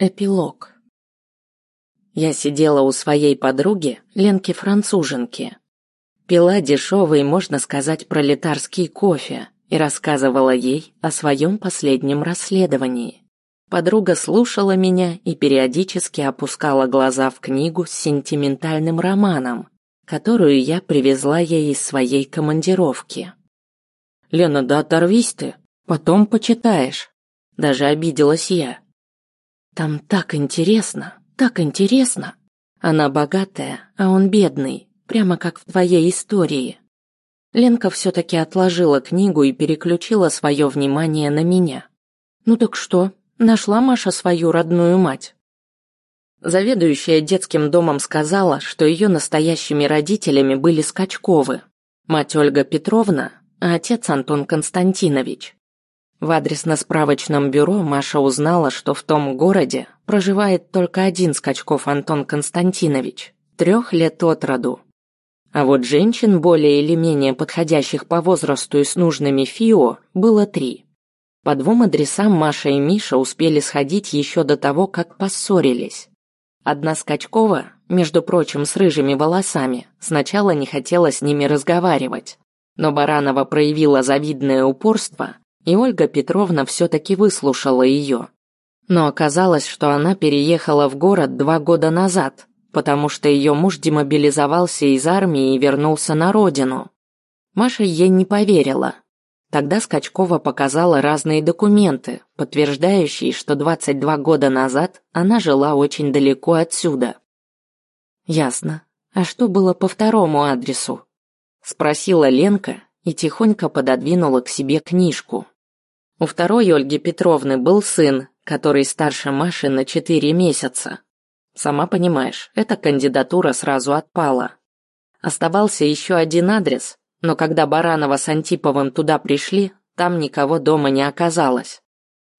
Эпилог. Я сидела у своей подруги, Ленки-француженки. Пила дешевый, можно сказать, пролетарский кофе и рассказывала ей о своем последнем расследовании. Подруга слушала меня и периодически опускала глаза в книгу с сентиментальным романом, которую я привезла ей из своей командировки. «Лена, да оторвись ты, потом почитаешь», – даже обиделась я. Там так интересно, так интересно. Она богатая, а он бедный, прямо как в твоей истории. Ленка все-таки отложила книгу и переключила свое внимание на меня. Ну так что, нашла Маша свою родную мать? Заведующая детским домом сказала, что ее настоящими родителями были Скачковы. Мать Ольга Петровна, а отец Антон Константинович. В адресно-справочном бюро Маша узнала, что в том городе проживает только один Скачков Антон Константинович, трех лет от роду. А вот женщин, более или менее подходящих по возрасту и с нужными ФИО, было три. По двум адресам Маша и Миша успели сходить еще до того, как поссорились. Одна Скачкова, между прочим, с рыжими волосами, сначала не хотела с ними разговаривать. Но Баранова проявила завидное упорство и Ольга Петровна все-таки выслушала ее. Но оказалось, что она переехала в город два года назад, потому что ее муж демобилизовался из армии и вернулся на родину. Маша ей не поверила. Тогда Скачкова показала разные документы, подтверждающие, что 22 года назад она жила очень далеко отсюда. Ясно. А что было по второму адресу? спросила Ленка и тихонько пододвинула к себе книжку. У второй Ольги Петровны был сын, который старше Маши на четыре месяца. Сама понимаешь, эта кандидатура сразу отпала. Оставался еще один адрес, но когда Баранова с Антиповым туда пришли, там никого дома не оказалось.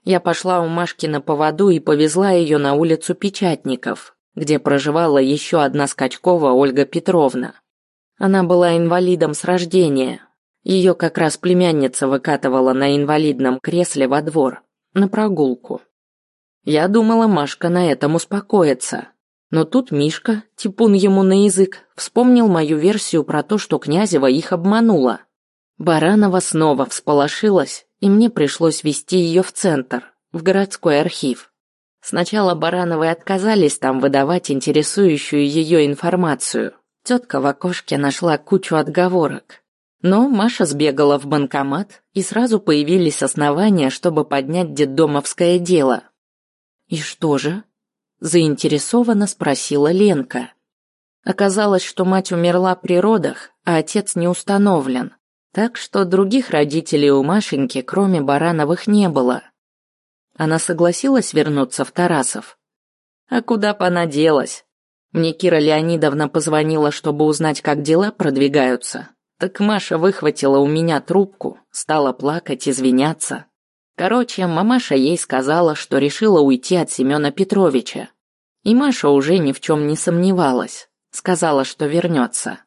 Я пошла у Машки на поводу и повезла ее на улицу Печатников, где проживала еще одна Скачкова Ольга Петровна. Она была инвалидом с рождения, ее как раз племянница выкатывала на инвалидном кресле во двор, на прогулку. Я думала, Машка на этом успокоится. Но тут Мишка, типун ему на язык, вспомнил мою версию про то, что Князева их обманула. Баранова снова всполошилась, и мне пришлось вести ее в центр, в городской архив. Сначала Барановы отказались там выдавать интересующую ее информацию. Тетка в окошке нашла кучу отговорок, но Маша сбегала в банкомат, и сразу появились основания, чтобы поднять детдомовское дело. «И что же?» – заинтересованно спросила Ленка. Оказалось, что мать умерла при родах, а отец не установлен, так что других родителей у Машеньки, кроме Барановых, не было. Она согласилась вернуться в Тарасов. А куда бы она делась? Мне Кира Леонидовна позвонила, чтобы узнать, как дела продвигаются, так Маша выхватила у меня трубку, стала плакать, извиняться. Короче, мамаша ей сказала, что решила уйти от Семена Петровича. И Маша уже ни в чем не сомневалась. Сказала, что вернется.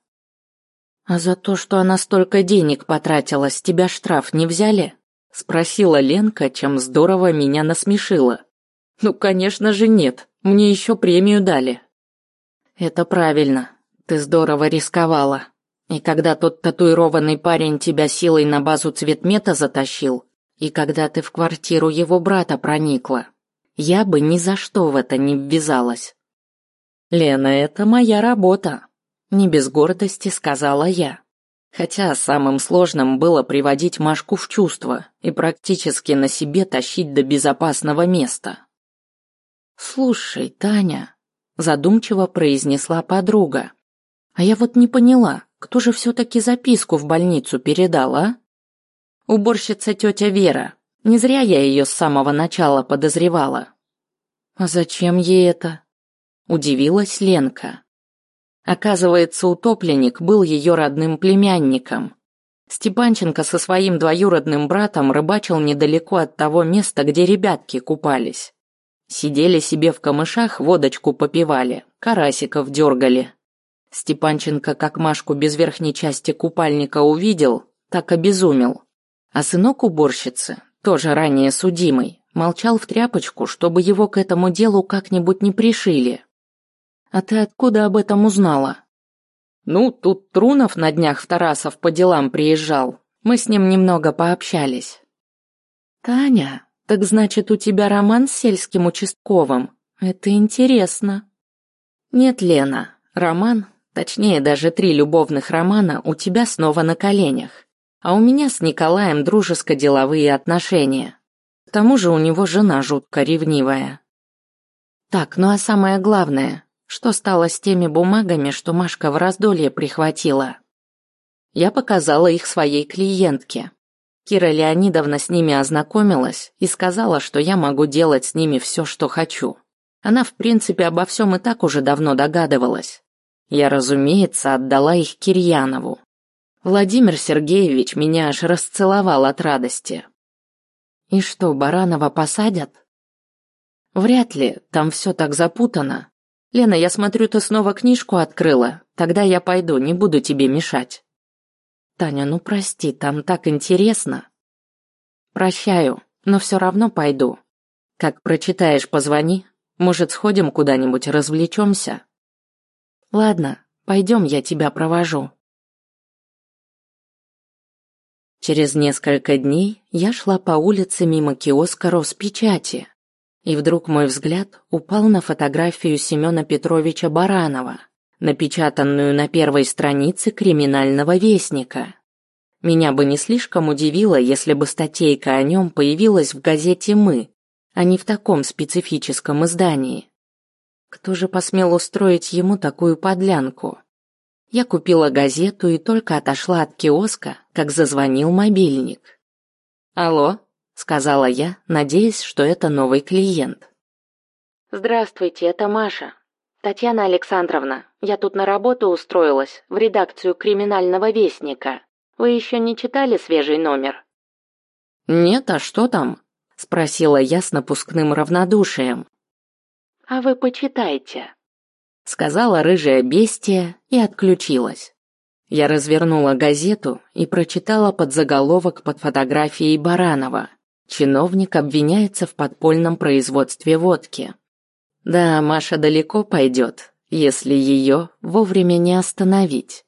«А за то, что она столько денег потратила, с тебя штраф не взяли?» Спросила Ленка, чем здорово меня насмешила. «Ну, конечно же нет, мне еще премию дали». «Это правильно, ты здорово рисковала», и когда тот татуированный парень тебя силой на базу цветмета затащил, и когда ты в квартиру его брата проникла, я бы ни за что в это не ввязалась. Лена, это моя работа, не без гордости сказала я. Хотя самым сложным было приводить Машку в чувство и практически на себе тащить до безопасного места. Слушай, Таня, задумчиво произнесла подруга. А я вот не поняла, кто же все-таки записку в больницу передала? Уборщица тетя Вера. Не зря я ее с самого начала подозревала. А зачем ей это? Удивилась Ленка. Оказывается, утопленник был ее родным племянником. Степанченко со своим двоюродным братом рыбачил недалеко от того места, где ребятки купались. Сидели себе в камышах, водочку попивали, карасиков дергали. Степанченко как Машку без верхней части купальника увидел, так обезумел. А сынок уборщицы, тоже ранее судимый, Молчал в тряпочку, чтобы его к этому делу как-нибудь не пришили. А ты откуда об этом узнала? Ну, тут Трунов на днях в Тарасов по делам приезжал. Мы с ним немного пообщались. Таня, так значит, у тебя роман с сельским участковым? Это интересно. Нет, Лена, роман, точнее даже три любовных романа у тебя снова на коленях. А у меня с Николаем дружеско-деловые отношения. К тому же у него жена жутко ревнивая. Так, ну а самое главное, что стало с теми бумагами, что Машка в раздолье прихватила? Я показала их своей клиентке. Кира Леонидовна с ними ознакомилась и сказала, что я могу делать с ними все, что хочу. Она, в принципе, обо всем и так уже давно догадывалась. Я, разумеется, отдала их Кирьянову. Владимир Сергеевич меня аж расцеловал от радости. И что, Баранова посадят? Вряд ли, там все так запутано. Лена, я смотрю, ты снова книжку открыла. Тогда я пойду, не буду тебе мешать. Таня, ну прости, там так интересно. Прощаю, но все равно пойду. Как прочитаешь, позвони. Может, сходим куда-нибудь, развлечемся? Ладно, пойдем, я тебя провожу. Через несколько дней я шла по улице мимо киоска Роспечати, и вдруг мой взгляд упал на фотографию Семена Петровича Баранова, напечатанную на первой странице криминального вестника. Меня бы не слишком удивило, если бы статейка о нем появилась в газете «Мы», а не в таком специфическом издании. Кто же посмел устроить ему такую подлянку? Я купила газету и только отошла от киоска, как зазвонил мобильник. «Алло», — сказала я, надеясь, что это новый клиент. «Здравствуйте, это Маша. Татьяна Александровна, я тут на работу устроилась, в редакцию «Криминального вестника». Вы еще не читали свежий номер?» «Нет, а что там?» — спросила я с напускным равнодушием. «А вы почитайте», сказала рыжая бестия и отключилась. Я развернула газету и прочитала подзаголовок под фотографией Баранова. Чиновник обвиняется в подпольном производстве водки. Да, Маша далеко пойдет, если ее вовремя не остановить.